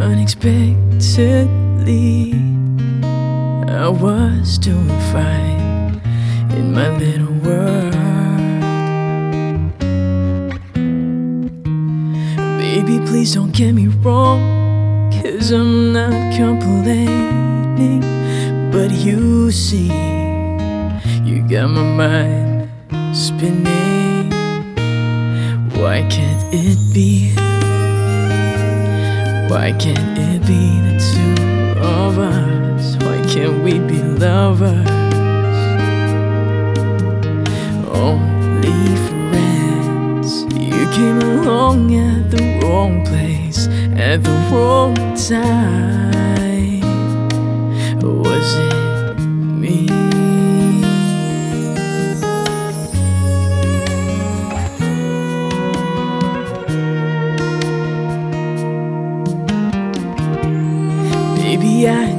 unexpectedly. I was doing fine in my little world. Baby, please don't get me wrong, cause I'm not complaining. But you see, you got my mind spinning. Why can't it be? Why can't it be the two of us? Why can't we be lovers? Only friends. You came along at the wrong place at the wrong time. Was it me?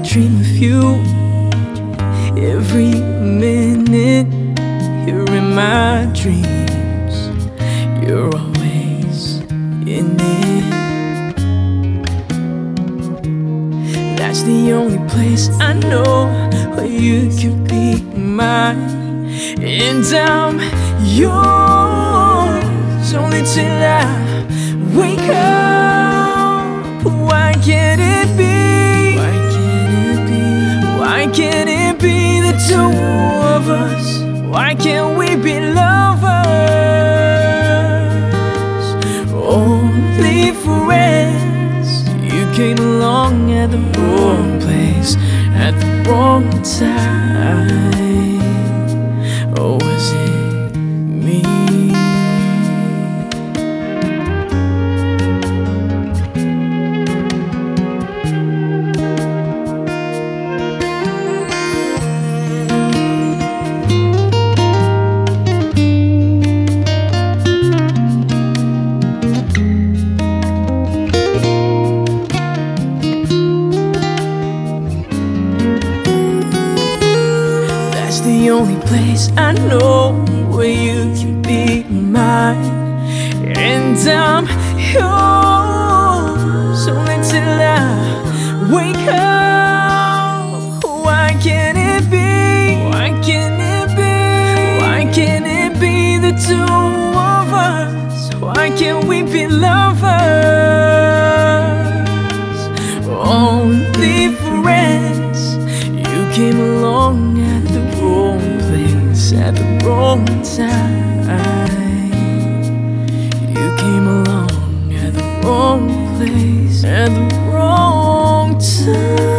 Dream of you every minute. You're in my dreams. You're always in it. That's the only place I know where you could be mine. And I'm yours only till I wake up. Why can't it be? Why can't we be lovers? Only friends. You came along at the wrong place at the wrong time. The only place I know where you can be mine. And I'm yours only till I wake up. Why can't it be? Why can't it be? Why can't it be the two of us? Why can't we be lovers? Time. You came along at the wrong place at the wrong time.